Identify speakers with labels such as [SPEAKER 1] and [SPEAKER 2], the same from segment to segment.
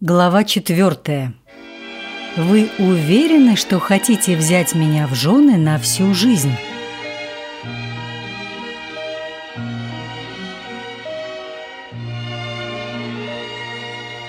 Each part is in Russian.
[SPEAKER 1] Глава четвертая. Вы уверены, что хотите взять меня в жены на всю жизнь?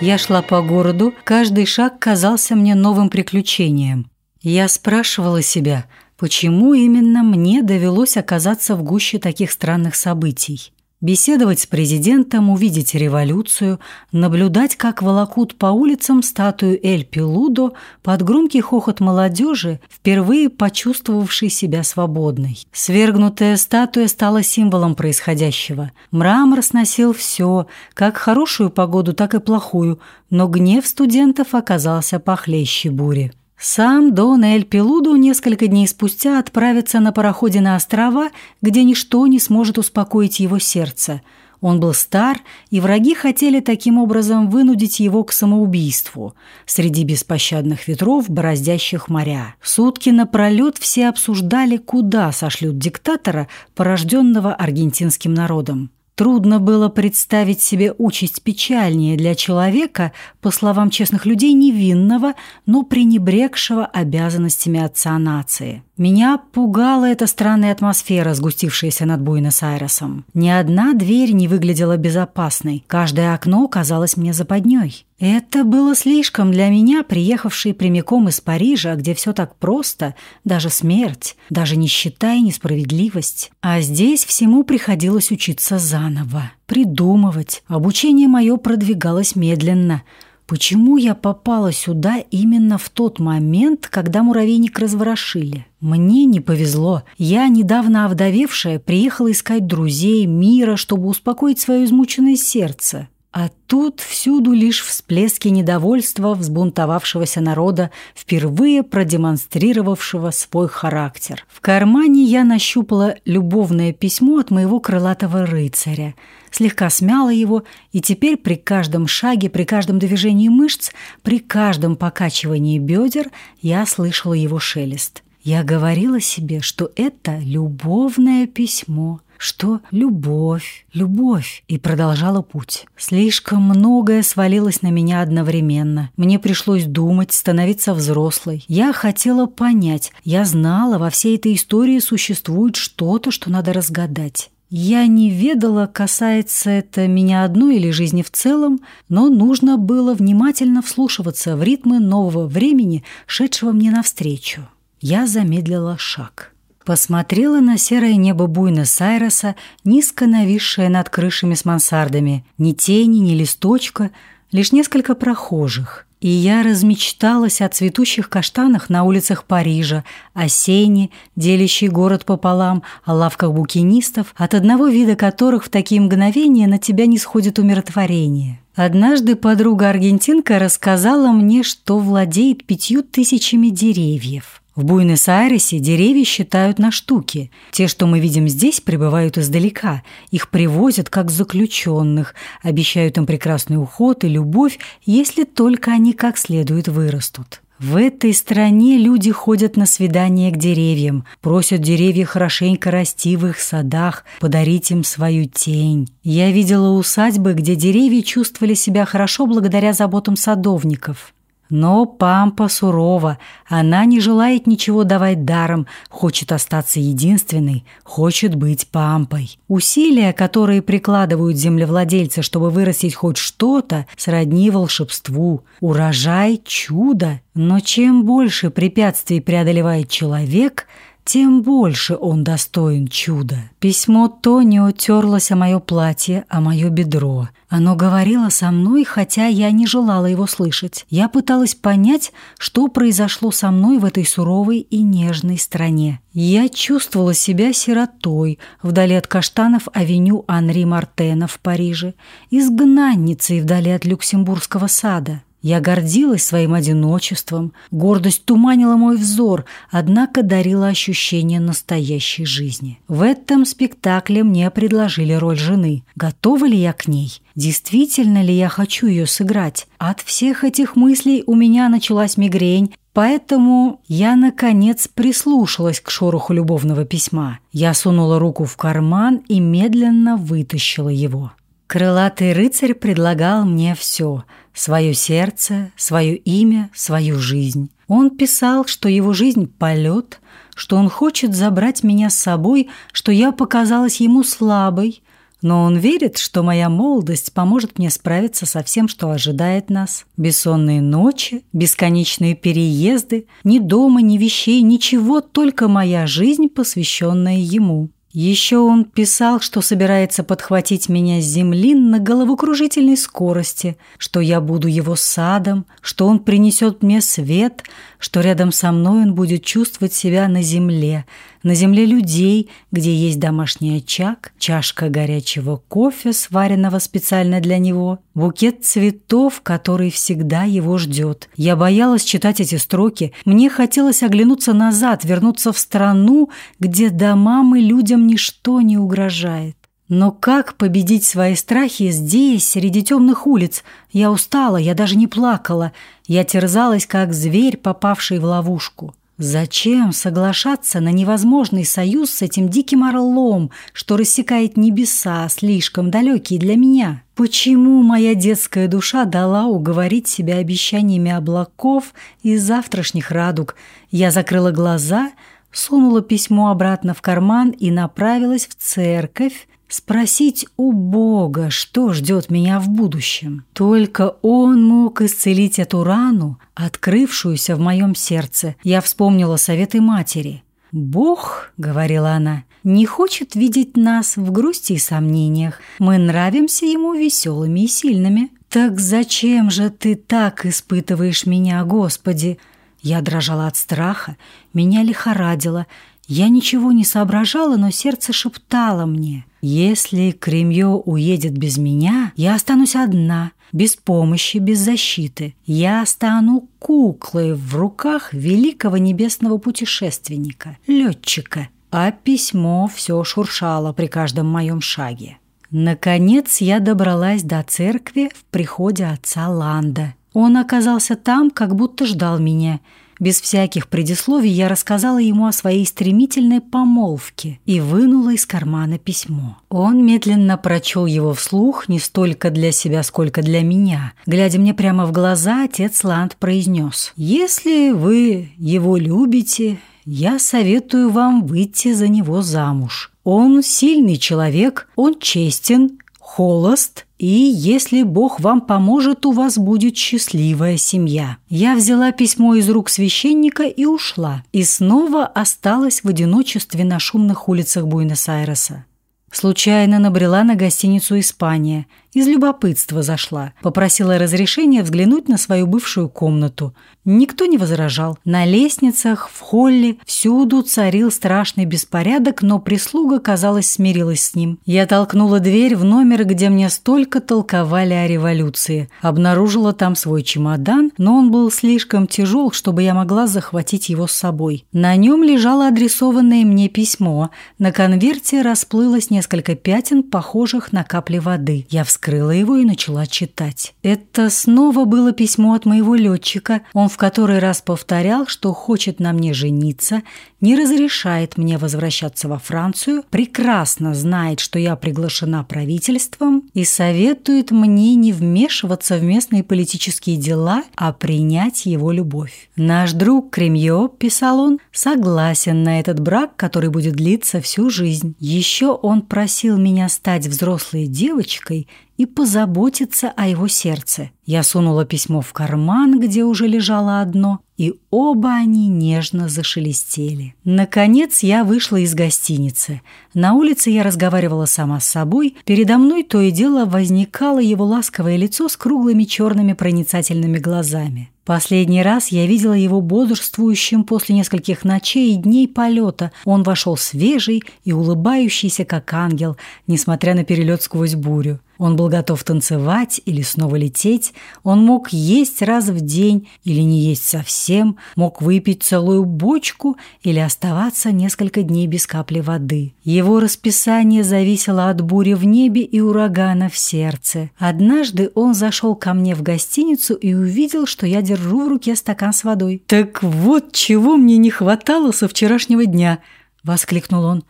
[SPEAKER 1] Я шла по городу, каждый шаг казался мне новым приключением. Я спрашивала себя, почему именно мне довелось оказаться в гуще таких странных событий беседовать с президентом, увидеть революцию, наблюдать, как волокут по улицам статую Эль Пилудо под громкий хохот молодежи, впервые почувствовавшей себя свободной. Свергнутая статуя стала символом происходящего. Мрамор сносил все, как хорошую погоду, так и плохую, но гнев студентов оказался похлеще бури. Сам Дон Эль Пилуду несколько дней спустя отправится на пароходе на острова, где ничто не сможет успокоить его сердце. Он был стар, и враги хотели таким образом вынудить его к самоубийству среди беспощадных ветров, бороздящих моря. Сутки напролет все обсуждали, куда сошлют диктатора, порожденного аргентинским народом. Трудно было представить себе участь печальнее для человека, по словам честных людей, невинного, но пренебрегшего обязанностями отца нации. Меня пугала эта странная атмосфера, сгустившаяся над Буэнос-Айресом. Ни одна дверь не выглядела безопасной, каждое окно казалось мне западней. Это было слишком для меня, приехавшей прямиком из Парижа, где все так просто, даже смерть, даже нищета и несправедливость. А здесь всему приходилось учиться заново, придумывать. Обучение мое продвигалось медленно – Почему я попала сюда именно в тот момент, когда муравейник разворошили? Мне не повезло. Я, недавно овдовевшая, приехала искать друзей, мира, чтобы успокоить свое измученное сердце. А тут всюду лишь всплески недовольства взбунтовавшегося народа, впервые продемонстрировавшего свой характер. В кармане я нащупала любовное письмо от моего крылатого рыцаря, слегка смяла его, и теперь при каждом шаге, при каждом движении мышц, при каждом покачивании бедер я слышала его шелест. Я говорила себе, что это любовное письмо – что любовь, любовь, и продолжала путь. Слишком многое свалилось на меня одновременно. Мне пришлось думать, становиться взрослой. Я хотела понять, я знала, во всей этой истории существует что-то, что надо разгадать. Я не ведала, касается это меня одной или жизни в целом, но нужно было внимательно вслушиваться в ритмы нового времени, шедшего мне навстречу. Я замедлила шаг. Посмотрела на серое небо Буэнос-Айреса, низко нависшее над крышами с мансардами. Ни тени, ни листочка, лишь несколько прохожих. И я размечталась о цветущих каштанах на улицах Парижа, о сене, делящей город пополам, о лавках букинистов, от одного вида которых в такие мгновения на тебя не сходит умиротворение. Однажды подруга-аргентинка рассказала мне, что владеет пятью тысячами деревьев. В Буэнос-Айресе деревья считают на штуки. Те, что мы видим здесь, прибывают издалека. Их привозят как заключенных, обещают им прекрасный уход и любовь, если только они как следует вырастут. В этой стране люди ходят на свидания к деревьям, просят деревья хорошенько расти в их садах, подарить им свою тень. Я видела усадьбы, где деревья чувствовали себя хорошо благодаря заботам садовников. Но Пампа сурова, она не желает ничего давать даром, хочет остаться единственной, хочет быть Пампой. Усилия, которые прикладывают землевладельцы, чтобы вырастить хоть что-то, сродни волшебству. Урожай – чудо. Но чем больше препятствий преодолевает человек – тем больше он достоин чуда. Письмо Тони утерлось о мое платье, о мое бедро. Оно говорило со мной, хотя я не желала его слышать. Я пыталась понять, что произошло со мной в этой суровой и нежной стране. Я чувствовала себя сиротой вдали от каштанов авеню Анри Мартена в Париже, изгнанницей вдали от Люксембургского сада. Я гордилась своим одиночеством, гордость туманила мой взор, однако дарила ощущение настоящей жизни. В этом спектакле мне предложили роль жены. Готова ли я к ней? Действительно ли я хочу ее сыграть? От всех этих мыслей у меня началась мигрень, Поэтому я, наконец, прислушалась к шороху любовного письма. Я сунула руку в карман и медленно вытащила его. Крылатый рыцарь предлагал мне все – свое сердце, свое имя, свою жизнь. Он писал, что его жизнь – полет, что он хочет забрать меня с собой, что я показалась ему слабой, но он верит, что моя молодость поможет мне справиться со всем, что ожидает нас. Бессонные ночи, бесконечные переезды, ни дома, ни вещей, ничего, только моя жизнь, посвященная ему. Еще он писал, что собирается подхватить меня с земли на головокружительной скорости, что я буду его садом, что он принесет мне свет, что рядом со мной он будет чувствовать себя на земле, на земле людей, где есть домашний очаг, чашка горячего кофе, сваренного специально для него, букет цветов, который всегда его ждет. Я боялась читать эти строки. Мне хотелось оглянуться назад, вернуться в страну, где домам и людям ничто не угрожает. Но как победить свои страхи здесь, среди темных улиц? Я устала, я даже не плакала. Я терзалась, как зверь, попавший в ловушку. Зачем соглашаться на невозможный союз с этим диким орлом, что рассекает небеса, слишком далекие для меня? Почему моя детская душа дала уговорить себя обещаниями облаков и завтрашних радуг? Я закрыла глаза, сунула письмо обратно в карман и направилась в церковь, Спросить у Бога, что ждет меня в будущем. Только Он мог исцелить эту рану, открывшуюся в моем сердце. Я вспомнила советы матери. «Бог, — говорила она, — не хочет видеть нас в грусти и сомнениях. Мы нравимся Ему веселыми и сильными. Так зачем же Ты так испытываешь меня, Господи?» Я дрожала от страха, меня лихорадило. Я ничего не соображала, но сердце шептало мне — если Кремье уедет без меня, я останусь одна, без помощи, без защиты. Я стану куклой в руках великого небесного путешественника, летчика. А письмо все шуршало при каждом моем шаге. Наконец я добралась до церкви в приходе отца Ланда. Он оказался там, как будто ждал меня – без всяких предисловий я рассказала ему о своей стремительной помолвке и вынула из кармана письмо. Он медленно прочел его вслух не столько для себя, сколько для меня. Глядя мне прямо в глаза, отец Ланд произнес «Если вы его любите, я советую вам выйти за него замуж. Он сильный человек, он честен, холост, и если Бог вам поможет, у вас будет счастливая семья. Я взяла письмо из рук священника и ушла, и снова осталась в одиночестве на шумных улицах Буэнос-Айреса. Случайно набрела на гостиницу «Испания». Из любопытства зашла. Попросила разрешения взглянуть на свою бывшую комнату. Никто не возражал. На лестницах, в холле, всюду царил страшный беспорядок, но прислуга, казалось, смирилась с ним. Я толкнула дверь в номер, где мне столько толковали о революции. Обнаружила там свой чемодан, но он был слишком тяжел, чтобы я могла захватить его с собой. На нем лежало адресованное мне письмо. На конверте расплылось несколько пятен, похожих на капли воды. Я вскрыла открыла его и начала читать. Это снова было письмо от моего летчика. Он в который раз повторял, что хочет на мне жениться, не разрешает мне возвращаться во Францию, прекрасно знает, что я приглашена правительством и советует мне не вмешиваться в местные политические дела, а принять его любовь. Наш друг Кремье, писал он, согласен на этот брак, который будет длиться всю жизнь. Еще он просил меня стать взрослой девочкой и позаботиться о его сердце. Я сунула письмо в карман, где уже лежало одно, и оба они нежно зашелестели. Наконец я вышла из гостиницы. На улице я разговаривала сама с собой. Передо мной то и дело возникало его ласковое лицо с круглыми черными проницательными глазами. Последний раз я видела его бодрствующим после нескольких ночей и дней полета. Он вошел свежий и улыбающийся, как ангел, несмотря на перелет сквозь бурю. Он был готов танцевать или снова лететь. Он мог есть раз в день или не есть совсем, мог выпить целую бочку или оставаться несколько дней без капли воды. Его расписание зависело от бури в небе и урагана в сердце. Однажды он зашел ко мне в гостиницу и увидел, что я держу в руке стакан с водой. «Так вот чего мне не хватало со вчерашнего дня!» — воскликнул он.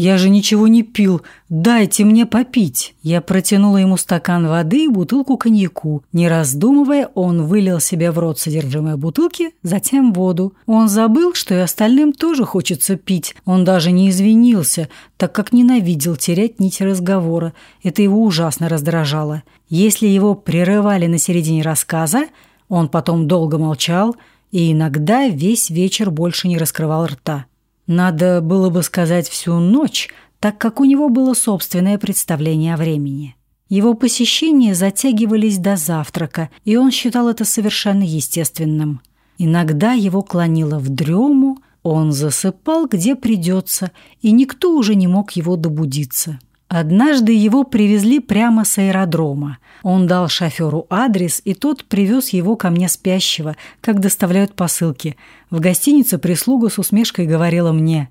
[SPEAKER 1] Я же ничего не пил. Дайте мне попить. Я протянула ему стакан воды и бутылку коньяку. Не раздумывая, он вылил себе в рот содержимое бутылки, затем воду. Он забыл, что и остальным тоже хочется пить. Он даже не извинился, так как ненавидел терять нить разговора. Это его ужасно раздражало. Если его прерывали на середине рассказа, он потом долго молчал и иногда весь вечер больше не раскрывал рта. Надо было бы сказать всю ночь, так как у него было собственное представление о времени. Его посещения затягивались до завтрака, и он считал это совершенно естественным. Иногда его клонило в дрему, он засыпал где придется, и никто уже не мог его добудиться. Однажды его привезли прямо с аэродрома. Он дал шоферу адрес, и тот привез его ко мне спящего, как доставляют посылки. В гостинице прислуга с усмешкой говорила мне,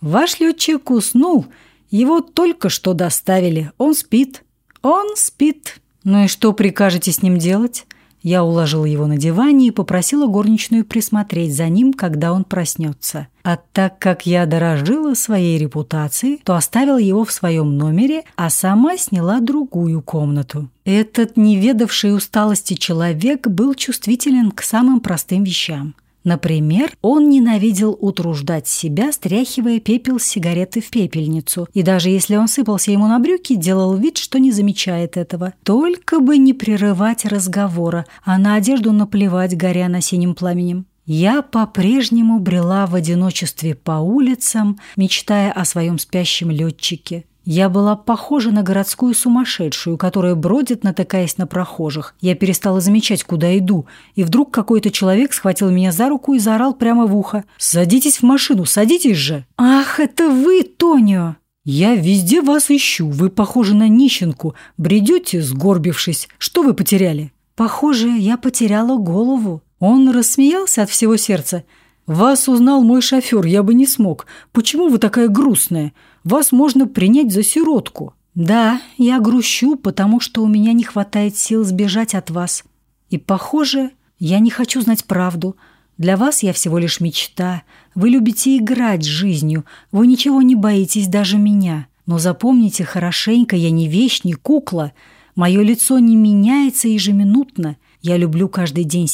[SPEAKER 1] «Ваш летчик уснул, его только что доставили, он спит». «Он спит». «Ну и что прикажете с ним делать?» Я уложила его на диване и попросила горничную присмотреть за ним, когда он проснется. А так как я дорожила своей репутацией, то оставила его в своем номере, а сама сняла другую комнату. Этот неведавший усталости человек был чувствителен к самым простым вещам – Например, он ненавидел утруждать себя, стряхивая пепел сигареты в пепельницу, и даже если он сыпался ему на брюки, делал вид, что не замечает этого. Только бы не прерывать разговора, а на одежду наплевать, горя на синим пламенем. Я по-прежнему брела в одиночестве по улицам, мечтая о своем спящем летчике. Я была похожа на городскую сумасшедшую, которая бродит, натыкаясь на прохожих. Я перестала замечать, куда иду, и вдруг какой-то человек схватил меня за руку и заорал прямо в ухо. «Садитесь в машину, садитесь же!» «Ах, это вы, Тонио!» «Я везде вас ищу. Вы похожи на нищенку. Бредете, сгорбившись. Что вы потеряли?» «Похоже, я потеряла голову». Он рассмеялся от всего сердца. «Вас узнал мой шофер, я бы не смог. Почему вы такая грустная? Вас можно принять за сиротку. Да, я грущу, потому что у меня не хватает сил сбежать от вас. И, похоже, я не хочу знать правду. Для вас я всего лишь мечта. Вы любите играть с жизнью. Вы ничего не боитесь даже меня. Но запомните хорошенько, я не вещь, не кукла. Мое лицо не меняется ежеминутно. Я люблю каждый день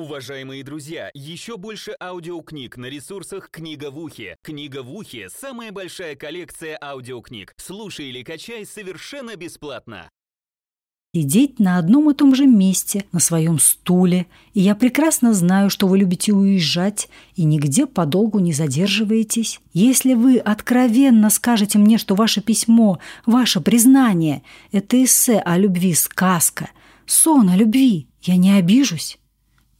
[SPEAKER 2] Уважаемые друзья, еще больше аудиокниг на ресурсах «Книга в ухе». «Книга в ухе» — самая большая коллекция аудиокниг. Слушай или качай совершенно бесплатно.
[SPEAKER 1] Сидеть на одном и том же месте, на своем стуле. И я прекрасно знаю, что вы любите уезжать и нигде подолгу не задерживаетесь. Если вы откровенно скажете мне, что ваше письмо, ваше признание — это эссе о любви, сказка, сон о любви, я не обижусь.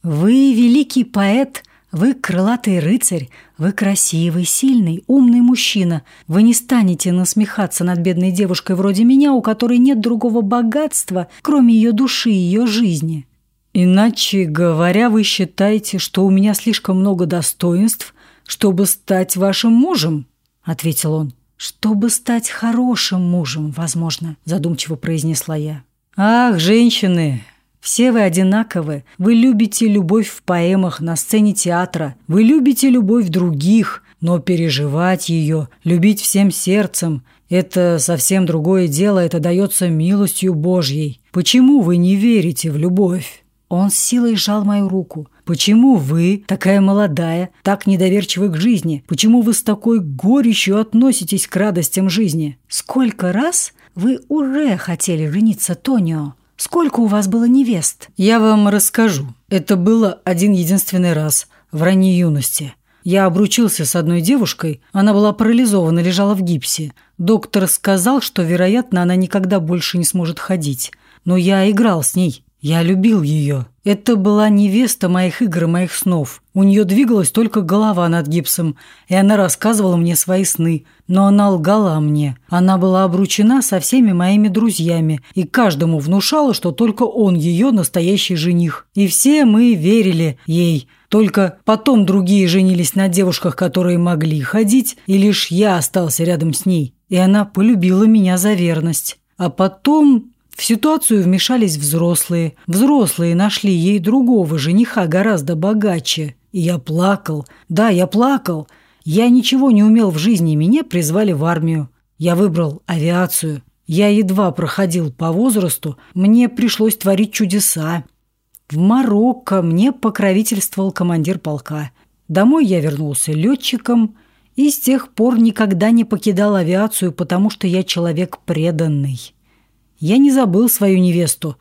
[SPEAKER 1] Вы великий поэт, вы крылатый рыцарь, вы красивый, сильный, умный мужчина. Вы не станете насмехаться над бедной девушкой вроде меня, у которой нет другого богатства, кроме ее души и ее жизни. Иначе говоря, вы считаете, что у меня слишком много достоинств, чтобы стать вашим мужем, ответил он. Чтобы стать хорошим мужем, возможно, задумчиво произнесла я. Ах, женщины, все вы одинаковы. Вы любите любовь в поэмах, на сцене театра. Вы любите любовь других, но переживать ее, любить всем сердцем – это совсем другое дело, это дается милостью Божьей. Почему вы не верите в любовь? Он с силой сжал мою руку. Почему вы, такая молодая, так недоверчивы к жизни? Почему вы с такой горечью относитесь к радостям жизни? Сколько раз вы уже хотели жениться, Тонио? Сколько у вас было невест?» «Я вам расскажу. Это было один единственный раз, в ранней юности. Я обручился с одной девушкой, она была парализована, лежала в гипсе. Доктор сказал, что, вероятно, она никогда больше не сможет ходить. Но я играл с ней, я любил ее. Это была невеста моих игр и моих снов. У нее двигалась только голова над гипсом, и она рассказывала мне свои сны. Но она лгала мне. Она была обручена со всеми моими друзьями, и каждому внушала, что только он ее настоящий жених. И все мы верили ей. Только потом другие женились на девушках, которые могли ходить, и лишь я остался рядом с ней. И она полюбила меня за верность. А потом в ситуацию вмешались взрослые. Взрослые нашли ей другого жениха гораздо богаче. И я плакал. Да, я плакал. Я ничего не умел в жизни, меня призвали в армию. Я выбрал авиацию. Я едва проходил по возрасту, мне пришлось творить чудеса. В Марокко мне покровительствовал командир полка. Домой я вернулся летчиком и с тех пор никогда не покидал авиацию, потому что я человек преданный. Я не забыл свою невесту,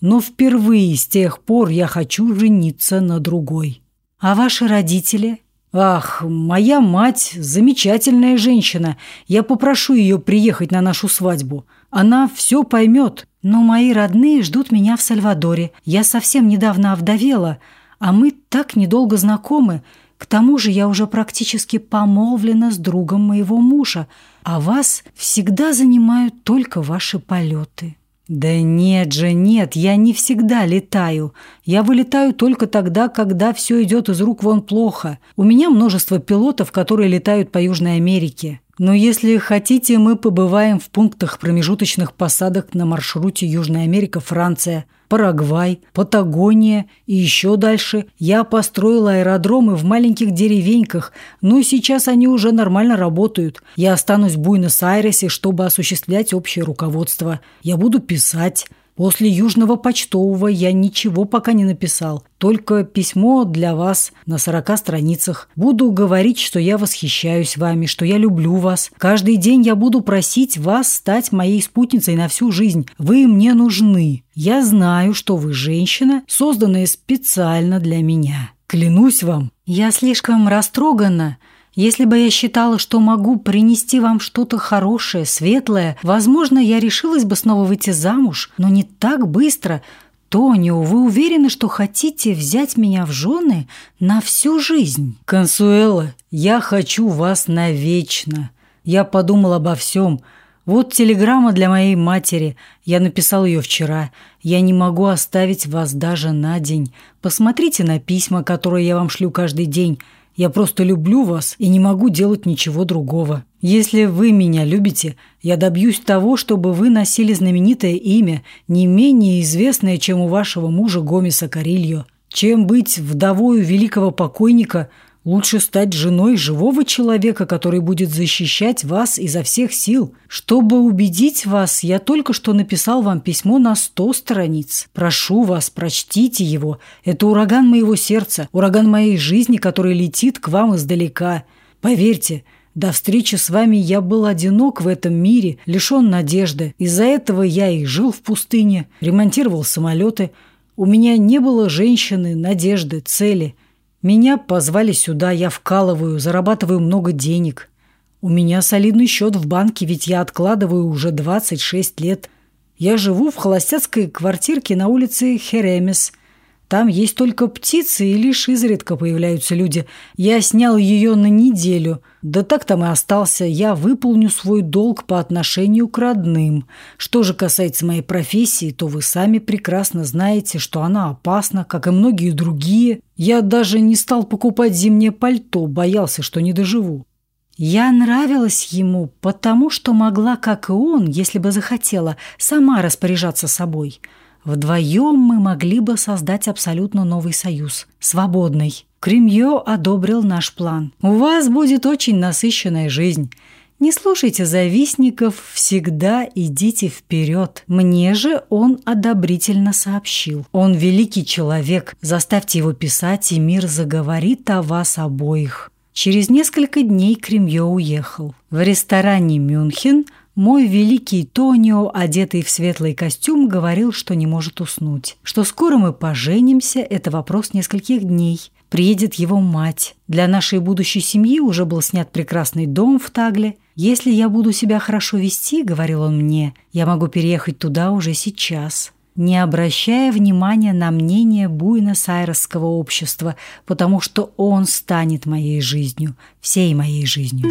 [SPEAKER 1] но впервые с тех пор я хочу жениться на другой. А ваши родители? Ах, моя мать замечательная женщина. Я попрошу ее приехать на нашу свадьбу. Она все поймет. Но мои родные ждут меня в Сальвадоре. Я совсем недавно овдовела, а мы так недолго знакомы. К тому же я уже практически помолвлена с другом моего мужа, а вас всегда занимают только ваши полеты». «Да нет же, нет, я не всегда летаю. Я вылетаю только тогда, когда все идет из рук вон плохо. У меня множество пилотов, которые летают по Южной Америке. Но если хотите, мы побываем в пунктах промежуточных посадок на маршруте Южная Америка, Франция, Парагвай, Патагония и еще дальше. Я построил аэродромы в маленьких деревеньках, но сейчас они уже нормально работают. Я останусь в Буэнос-Айресе, чтобы осуществлять общее руководство. Я буду писать. После Южного почтового я ничего пока не написал. Только письмо для вас на 40 страницах. Буду говорить, что я восхищаюсь вами, что я люблю вас. Каждый день я буду просить вас стать моей спутницей на всю жизнь. Вы мне нужны. Я знаю, что вы женщина, созданная специально для меня. Клянусь вам. Я слишком растрогана. Если бы я считала, что могу принести вам что-то хорошее, светлое, возможно, я решилась бы снова выйти замуж, но не так быстро. Тонио, вы уверены, что хотите взять меня в жены на всю жизнь? Консуэла, я хочу вас навечно. Я подумал обо всем. Вот телеграмма для моей матери. Я написал ее вчера. Я не могу оставить вас даже на день. Посмотрите на письма, которые я вам шлю каждый день. Я просто люблю вас и не могу делать ничего другого. Если вы меня любите, я добьюсь того, чтобы вы носили знаменитое имя, не менее известное, чем у вашего мужа Гомеса Карильо. Чем быть вдовою великого покойника – Лучше стать женой живого человека, который будет защищать вас изо всех сил. Чтобы убедить вас, я только что написал вам письмо на сто страниц. Прошу вас, прочтите его. Это ураган моего сердца, ураган моей жизни, который летит к вам издалека. Поверьте, до встречи с вами я был одинок в этом мире, лишен надежды. Из-за этого я и жил в пустыне, ремонтировал самолеты. У меня не было женщины, надежды, цели – меня позвали сюда, я вкалываю, зарабатываю много денег. У меня солидный счет в банке, ведь я откладываю уже 26 лет. Я живу в холостяцкой квартирке на улице Херемес – там есть только птицы, и лишь изредка появляются люди. Я снял ее на неделю. Да так там и остался. Я выполню свой долг по отношению к родным. Что же касается моей профессии, то вы сами прекрасно знаете, что она опасна, как и многие другие. Я даже не стал покупать зимнее пальто, боялся, что не доживу. Я нравилась ему, потому что могла, как и он, если бы захотела, сама распоряжаться собой – Вдвоем мы могли бы создать абсолютно новый союз, свободный. Кремье одобрил наш план. У вас будет очень насыщенная жизнь. Не слушайте завистников, всегда идите вперед. Мне же он одобрительно сообщил. Он великий человек, заставьте его писать, и мир заговорит о вас обоих. Через несколько дней Кремье уехал. В ресторане «Мюнхен» Мой великий Тонио, одетый в светлый костюм, говорил, что не может уснуть. Что скоро мы поженимся – это вопрос нескольких дней. Приедет его мать. Для нашей будущей семьи уже был снят прекрасный дом в Тагле. «Если я буду себя хорошо вести, — говорил он мне, — я могу переехать туда уже сейчас» не обращая внимания на мнение буйно-сайросского общества, потому что он станет моей жизнью, всей моей жизнью.